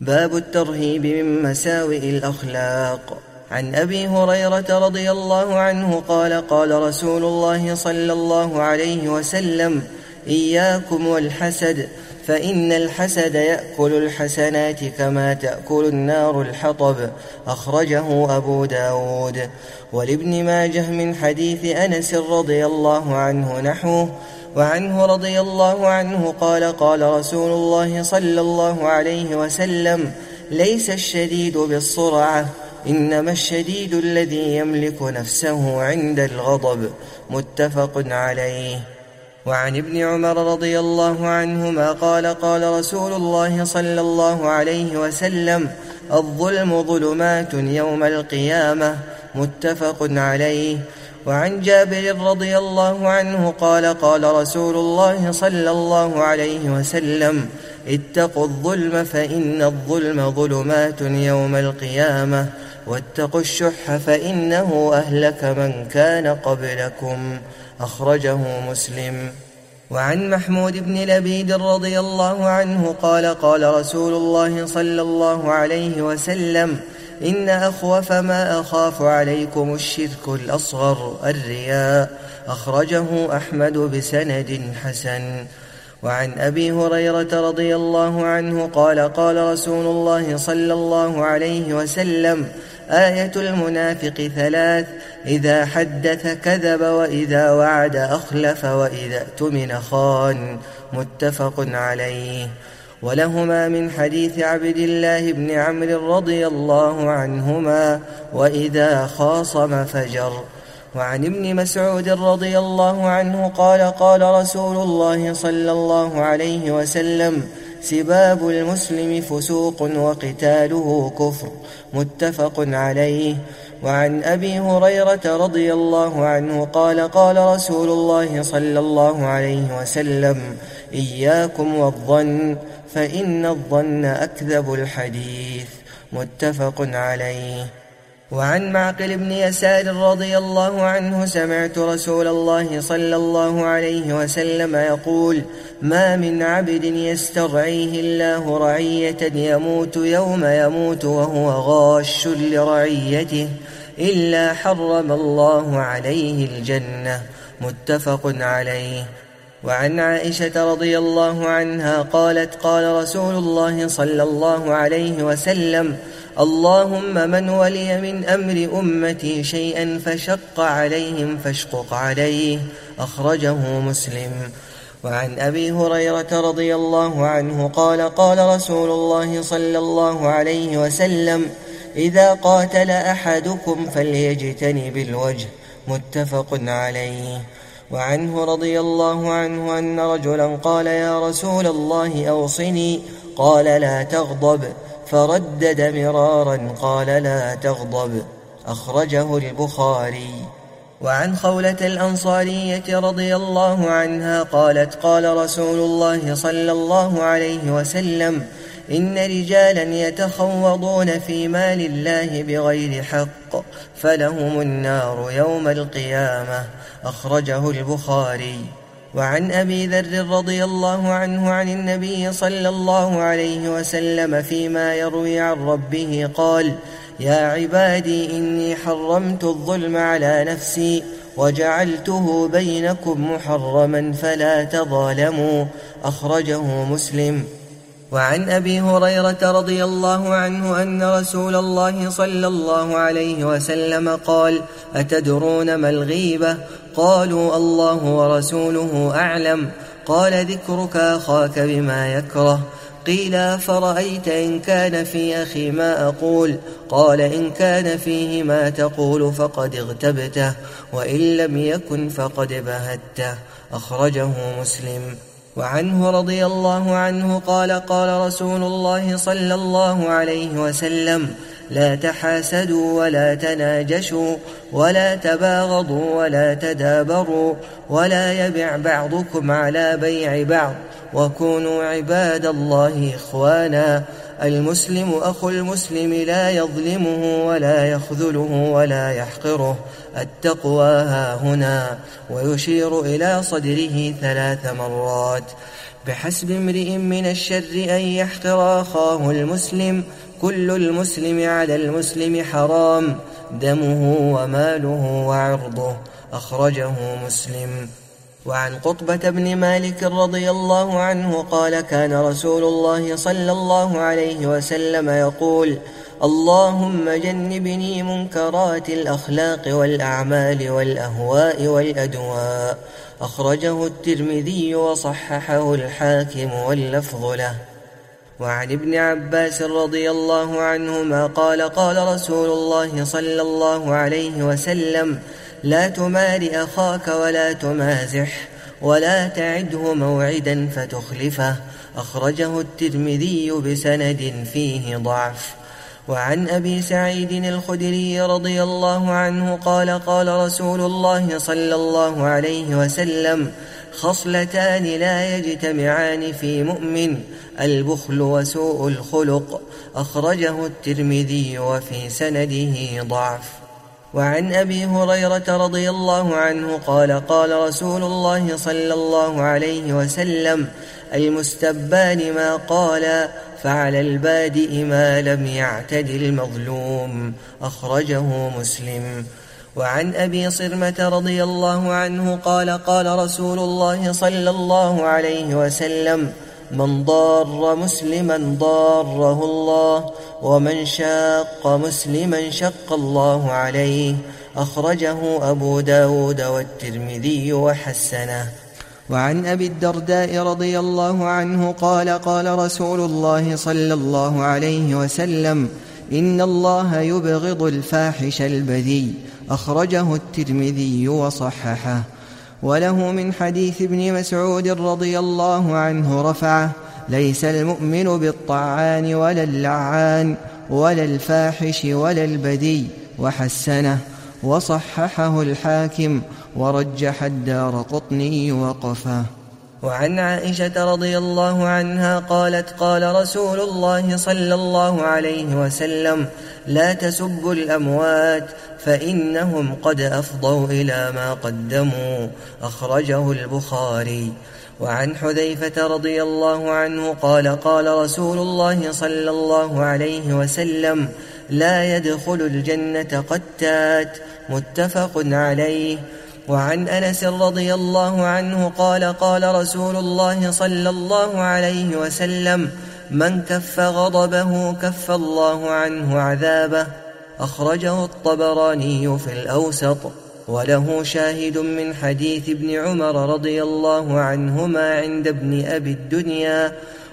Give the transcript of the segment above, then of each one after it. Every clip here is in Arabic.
باب الترهيب من مساوئ الأخلاق. عن أبي هريرة رضي الله عنه قال قال رسول الله صلى الله عليه وسلم إياكم والحسد فإن الحسد يأكل الحسنات كما تأكل النار الحطب. أخرجه أبو داود. ولابن ماجه من حديث أنس رضي الله عنه نحوه وعنه رضي الله عنه قال قال رسول الله صلى الله عليه وسلم ليس الشديد بالصرعة إنما الشديد الذي يملك نفسه عند الغضب. متفق عليه. وعن ابن عمر رضي الله عنهما قال قال رسول الله صلى الله عليه وسلم الظلم ظلمات يوم القيامة متفق عليه. وعن جابر رضي الله عنه قال قال رسول الله صلى الله عليه وسلم اتقوا الظلم فإن الظلم ظلمات يوم القيامة. واتقوا الشح فإنه أهلك من كان قبلكم. أخرجه مسلم. وعن محمود بن لبيد رضي الله عنه قال قال رسول الله صلى الله عليه وسلم إن أخوف ما أخاف عليكم الشرك الأصغر الرياء. أخرجه أحمد بسند حسن. وعن أبي هريرة رضي الله عنه قال قال رسول الله صلى الله عليه وسلم آية المنافق ثلاث إذا حدث كذب وإذا وعد أخلف وإذا اؤتمن خان متفق عليه. ولهما من حديث عبد الله بن عمرو رضي الله عنهما وإذا خاصم فجر. وعن ابن مسعود رضي الله عنه قال قال رسول الله صلى الله عليه وسلم سباب المسلم فسوق وقتاله كفر متفق عليه. وعن أبي هريرة رضي الله عنه قال قال رسول الله صلى الله عليه وسلم إياكم والظن فإن الظن أكذب الحديث. متفق عليه. وعن معقل بن يسار رضي الله عنه سمعت رسول الله صلى الله عليه وسلم يقول ما من عبد يسترعيه الله رعية يموت يوم يموت وهو غاش لرعيته إلا حرم الله عليه الجنة. متفق عليه. وعن عائشة رضي الله عنها قالت قال رسول الله صلى الله عليه وسلم اللهم من ولي من أمر أمتي شيئا فشق عليهم فاشقق عليه. أخرجه مسلم. وعن أبي هريرة رضي الله عنه قال قال رسول الله صلى الله عليه وسلم إذا قاتل أحدكم فليجتنب الوجه. متفق عليه. وعنه رضي الله عنه أن رجلا قال يا رسول الله أوصني. قال لا تغضب. فردد مرارا قال لا تغضب. أخرجه البخاري. وعن خولة الأنصارية رضي الله عنها قالت قال رسول الله صلى الله عليه وسلم إن رجالا يتخوضون في مال الله بغير حق فلهم النار يوم القيامة. أخرجه البخاري. وعن أبي ذر رضي الله عنه عن النبي صلى الله عليه وسلم فيما يروي عن ربه قال يا عبادي إني حرمت الظلم على نفسي وجعلته بينكم محرما فلا تظالموا أخرجه مسلم. وعن أبي هريرة رضي الله عنه أن رسول الله صلى الله عليه وسلم قال أتدرون ما الغيبة؟ قالوا الله ورسوله أعلم قال ذكرك أخاك بما يكره. قيل فرأيت إن كان في أخي ما أقول؟ قال إن كان فيه ما تقول فقد اغتبته وإن لم يكن فقد بهته. أخرجه مسلم. وعنه رضي الله عنه قال قال رسول الله صلى الله عليه وسلم لا تحاسدوا ولا تناجشوا ولا تباغضوا ولا تدابروا ولا يبع بعضكم على بيع بعض وكونوا عباد الله إخوانا المسلم أخو المسلم لا يظلمه ولا يخذله ولا يحقره التقوى ها هنا ويشير إلى صدره ثلاث مرات بحسب امرئ من الشر أن يحقر أخاه المسلم كل المسلم على المسلم حرام. دمه وماله وعرضه. أخرجه مسلم. وعن قطبة بن مالك رضي الله عنه قال كان رسول الله صلى الله عليه وسلم يقول اللهم جنبني منكرات الأخلاق والأعمال والأهواء والأدواء. أخرجه الترمذي وصححه الحاكم واللفظ له. وعن ابن عباس رضي الله عنهما قال قال رسول الله صلى الله عليه وسلم لا تمار أخاك ولا تمازح ولا تعده موعدا فتخلفه. أخرجه الترمذي بسند فيه ضعف. وعن أبي سعيد الخدري رضي الله عنه قال قال رسول الله صلى الله عليه وسلم خصلتان لا يجتمعان في مؤمن البخل وسوء الخلق. أخرجه الترمذي وفي سنده ضعف. وعن أبي هريرة رضي الله عنه قال قال رسول الله صلى الله عليه وسلم المستبان ما قال فعلى البادئ ما لم يعتد المظلوم. أخرجه مسلم. وعن أبي صرمة رضي الله عنه قال قال رسول الله صلى الله عليه وسلم من ضار مسلما ضاره الله ومن شاق مسلما شق الله عليه أخرجه أبو داود والترمذي وحسنه. وعن أبي الدرداء رضي الله عنه قال قال رسول الله صلى الله عليه وسلم إن الله يبغض الفاحش البذي أخرجه الترمذي وصححه. وله من حديث ابن مسعود رضي الله عنه رفعه ليس المؤمن بالطعان ولا اللعان ولا الفاحش ولا البدي وحسنه. وصححه الحاكم ورجح الدار قطني وقفه. وعن عائشة رضي الله عنها قالت قال رسول الله صلى الله عليه وسلم لا تسبوا الأموات فإنهم قد أفضوا إلى ما قدموا. أخرجه البخاري. وعن حذيفة رضي الله عنه قال قال رسول الله صلى الله عليه وسلم لا يدخل الجنة قتات. متفق عليه. وعن أنس رضي الله عنه قال قال رسول الله صلى الله عليه وسلم من كف غضبه كف الله عنه عذابه. أخرجه الطبراني في الأوسط. وله شاهد من حديث ابن عمر رضي الله عنهما عند ابن أبي الدنيا.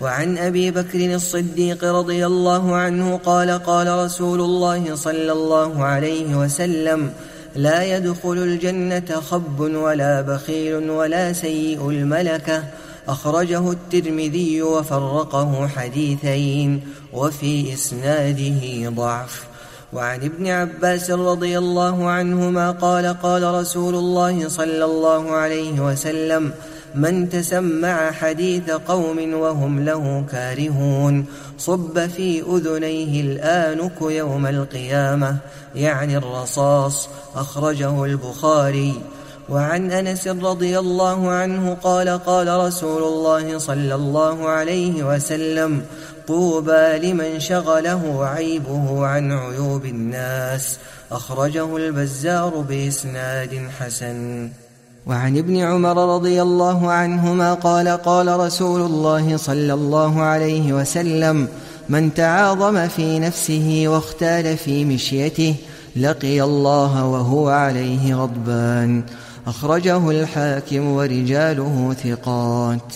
وعن أبي بكر الصديق رضي الله عنه قال قال رسول الله صلى الله عليه وسلم لا يدخل الجنة خب ولا بخيل ولا سيء الملكة. أخرجه الترمذي وفرقه حديثين وفي إسناده ضعف. وعن ابن عباس رضي الله عنهما قال قال رسول الله صلى الله عليه وسلم من تسمع حديث قوم وهم له كارهون صب في أذنيه الآنك يوم القيامة. يعني الرصاص. أخرجه البخاري. وعن أنس رضي الله عنه قال قال رسول الله صلى الله عليه وسلم طوبى لمن شغله عيبه عن عيوب الناس. أخرجه البزار بإسناد حسن. وعن ابن عمر رضي الله عنهما قال قال رسول الله صلى الله عليه وسلم من تعاظم في نفسه واختال في مشيته لقي الله وهو عليه غضبان. أخرجه الحاكم ورجاله ثقات.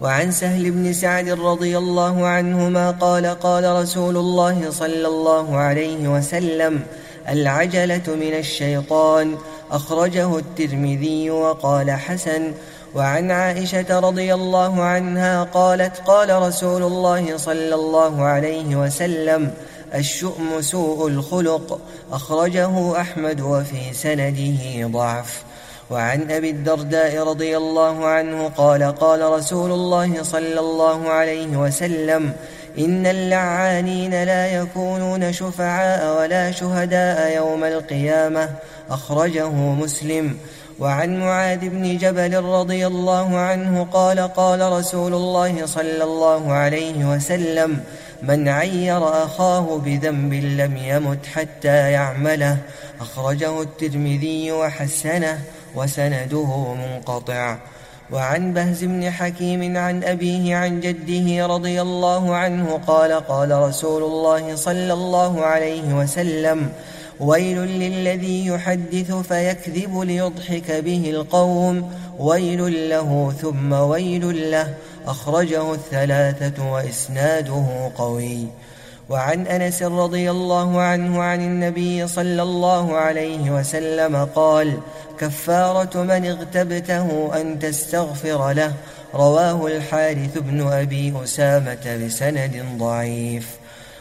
وعن سهل بن سعد رضي الله عنهما قال قال رسول الله صلى الله عليه وسلم العجلة من الشيطان. أخرجه الترمذي وقال حسن. وعن عائشة رضي الله عنها قالت قال رسول الله صلى الله عليه وسلم الشؤم سوء الخلق. أخرجه أحمد وفي سنده ضعف. وعن أبي الدرداء رضي الله عنه قال قال رسول الله صلى الله عليه وسلم إن اللعانين لا يكونون شفعاء ولا شهداء يوم القيامة. أخرجه مسلم. وعن معاذ بن جبل رضي الله عنه قال قال رسول الله صلى الله عليه وسلم من عير أخاه بذنب لم يمت حتى يعمله أخرجه الترمذي وحسنه. وسنده منقطع. وعن بهز بن حكيم عن أبيه عن جده رضي الله عنه قال قال رسول الله صلى الله عليه وسلم ويل للذي يحدث فيكذب ليضحك به القوم. ويل له ثم ويل له. أخرجه الثلاثة وإسناده قوي. وعن أنس رضي الله عنه عن النبي صلى الله عليه وسلم قال كفارة من اغتبته أن تستغفر له. رواه الحارث بن أبي أسامة بسند ضعيف.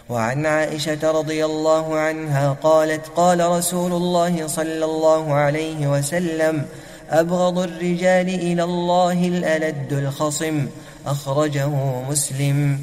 وعن عائشة رضي الله عنها قالت قال رسول الله صلى الله عليه وسلم أبغض الرجال إلى الله الألد الخصم. أخرجه مسلم.